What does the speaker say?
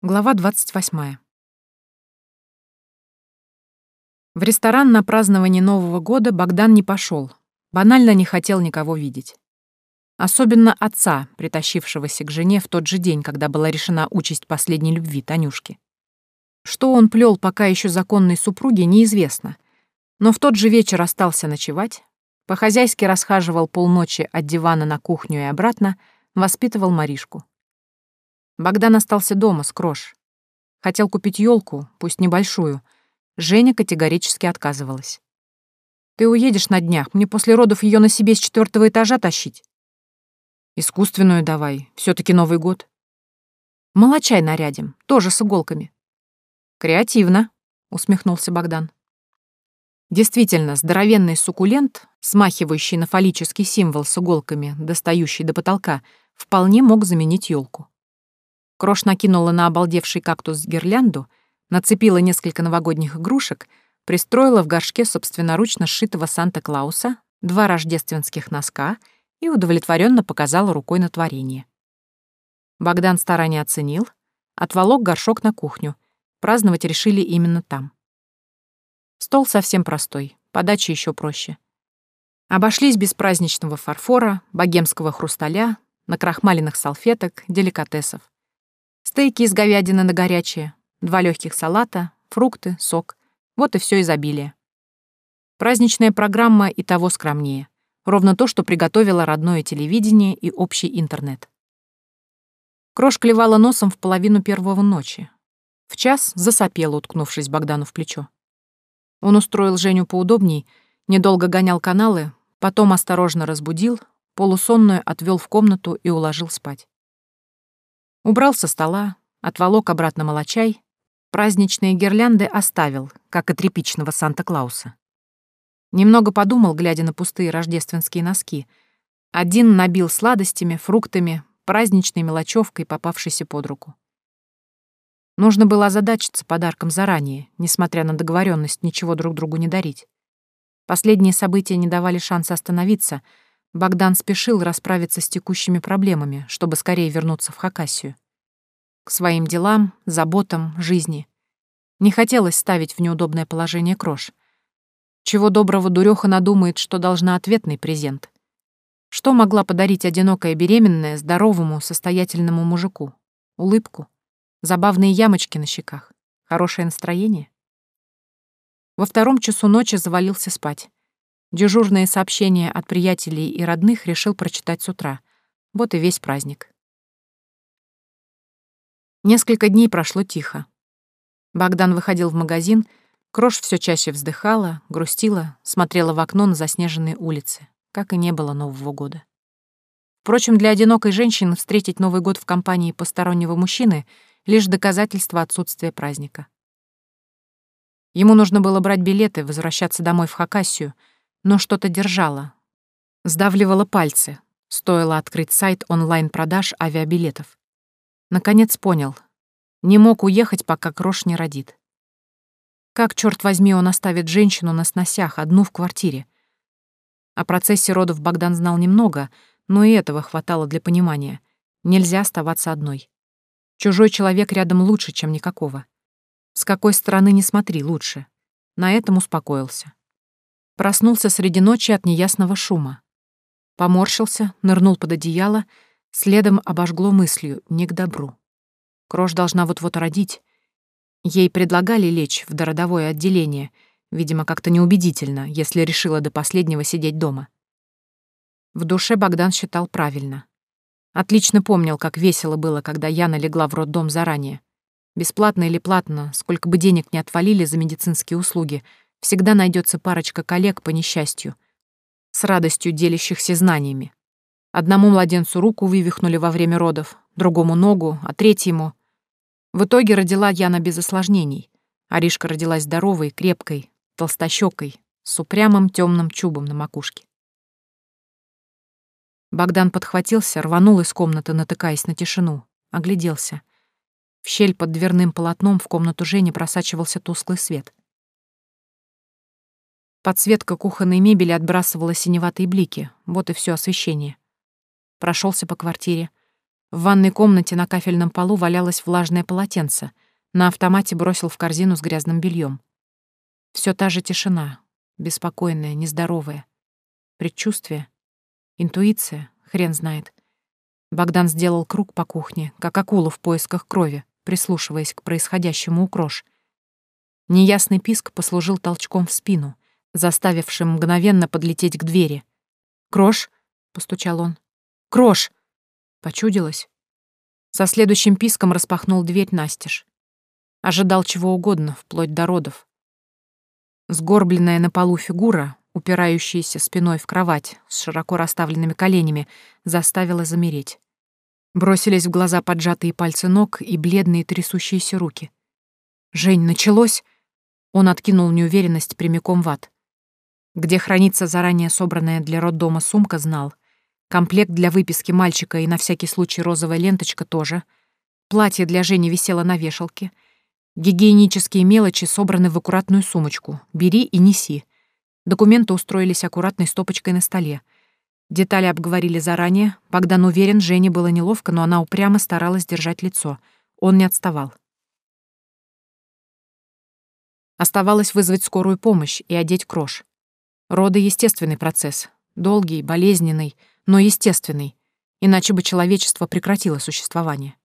Глава 28. В ресторан на празднование Нового года Богдан не пошел, банально не хотел никого видеть. Особенно отца, притащившегося к жене в тот же день, когда была решена участь последней любви Танюшки. Что он плел пока еще законной супруге, неизвестно. Но в тот же вечер остался ночевать, по-хозяйски расхаживал полночи от дивана на кухню и обратно, воспитывал Маришку. Богдан остался дома с Крош. Хотел купить елку, пусть небольшую. Женя категорически отказывалась. «Ты уедешь на днях, мне после родов ее на себе с четвертого этажа тащить?» «Искусственную давай, все таки Новый год». «Молочай нарядим, тоже с иголками». «Креативно», — усмехнулся Богдан. Действительно, здоровенный суккулент, смахивающий на фаллический символ с иголками, достающий до потолка, вполне мог заменить елку. Крош накинула на обалдевший кактус гирлянду, нацепила несколько новогодних игрушек, пристроила в горшке собственноручно сшитого Санта-Клауса, два рождественских носка и удовлетворенно показала рукой на творение. Богдан старание оценил, отволок горшок на кухню. Праздновать решили именно там. Стол совсем простой, подача еще проще. Обошлись без праздничного фарфора, богемского хрусталя, накрахмаленных салфеток, деликатесов. Стейки из говядины на горячее, два легких салата, фрукты, сок. Вот и все изобилие. Праздничная программа и того скромнее. Ровно то, что приготовило родное телевидение и общий интернет. Крош клевала носом в половину первого ночи. В час засопела, уткнувшись Богдану в плечо. Он устроил Женю поудобней, недолго гонял каналы, потом осторожно разбудил, полусонную отвел в комнату и уложил спать. Убрал со стола, отволок обратно молочай, праздничные гирлянды оставил, как и тряпичного Санта-Клауса. Немного подумал, глядя на пустые рождественские носки. Один набил сладостями, фруктами, праздничной мелочевкой, попавшейся под руку. Нужно было озадачиться подарком заранее, несмотря на договоренность ничего друг другу не дарить. Последние события не давали шанса остановиться — Богдан спешил расправиться с текущими проблемами, чтобы скорее вернуться в Хакасию. К своим делам, заботам, жизни. Не хотелось ставить в неудобное положение Крош. Чего доброго дуреха надумает, что должна ответный презент. Что могла подарить одинокая беременная здоровому, состоятельному мужику? Улыбку? Забавные ямочки на щеках? Хорошее настроение? Во втором часу ночи завалился спать. Дежурные сообщения от приятелей и родных решил прочитать с утра. Вот и весь праздник. Несколько дней прошло тихо. Богдан выходил в магазин, Крош все чаще вздыхала, грустила, смотрела в окно на заснеженные улицы, как и не было Нового года. Впрочем, для одинокой женщины встретить Новый год в компании постороннего мужчины — лишь доказательство отсутствия праздника. Ему нужно было брать билеты, возвращаться домой в Хакасию — но что-то держало. Сдавливало пальцы, стоило открыть сайт онлайн-продаж авиабилетов. Наконец понял. Не мог уехать, пока Крош не родит. Как, черт возьми, он оставит женщину на сносях, одну в квартире? О процессе родов Богдан знал немного, но и этого хватало для понимания. Нельзя оставаться одной. Чужой человек рядом лучше, чем никакого. С какой стороны не смотри, лучше. На этом успокоился. Проснулся среди ночи от неясного шума. Поморщился, нырнул под одеяло, следом обожгло мыслью «не к добру». Крош должна вот-вот родить. Ей предлагали лечь в дородовое отделение, видимо, как-то неубедительно, если решила до последнего сидеть дома. В душе Богдан считал правильно. Отлично помнил, как весело было, когда Яна легла в роддом заранее. Бесплатно или платно, сколько бы денег не отвалили за медицинские услуги — Всегда найдется парочка коллег по несчастью, с радостью делящихся знаниями. Одному младенцу руку вывихнули во время родов, другому ногу, а третьему... В итоге родила Яна без осложнений. Аришка родилась здоровой, крепкой, толстощекой, с упрямым темным чубом на макушке. Богдан подхватился, рванул из комнаты, натыкаясь на тишину, огляделся. В щель под дверным полотном в комнату Жени просачивался тусклый свет. Подсветка кухонной мебели отбрасывала синеватые блики, вот и все освещение. Прошелся по квартире. В ванной комнате на кафельном полу валялось влажное полотенце. На автомате бросил в корзину с грязным бельем. Все та же тишина, беспокойная, нездоровая. Предчувствие, интуиция, хрен знает. Богдан сделал круг по кухне, как акула в поисках крови, прислушиваясь к происходящему у крош. Неясный писк послужил толчком в спину, заставившим мгновенно подлететь к двери. «Крош!» — постучал он. «Крош!» Почудилось. Со следующим писком распахнул дверь настежь. Ожидал чего угодно, вплоть до родов. Сгорбленная на полу фигура, упирающаяся спиной в кровать с широко расставленными коленями, заставила замереть. Бросились в глаза поджатые пальцы ног и бледные трясущиеся руки. «Жень, началось?» Он откинул неуверенность прямиком в ад. Где хранится заранее собранная для роддома сумка, знал. Комплект для выписки мальчика и на всякий случай розовая ленточка тоже. Платье для Жени висело на вешалке. Гигиенические мелочи собраны в аккуратную сумочку. Бери и неси. Документы устроились аккуратной стопочкой на столе. Детали обговорили заранее. Богдан уверен, Жене было неловко, но она упрямо старалась держать лицо. Он не отставал. Оставалось вызвать скорую помощь и одеть крош. Роды — естественный процесс. Долгий, болезненный, но естественный, иначе бы человечество прекратило существование.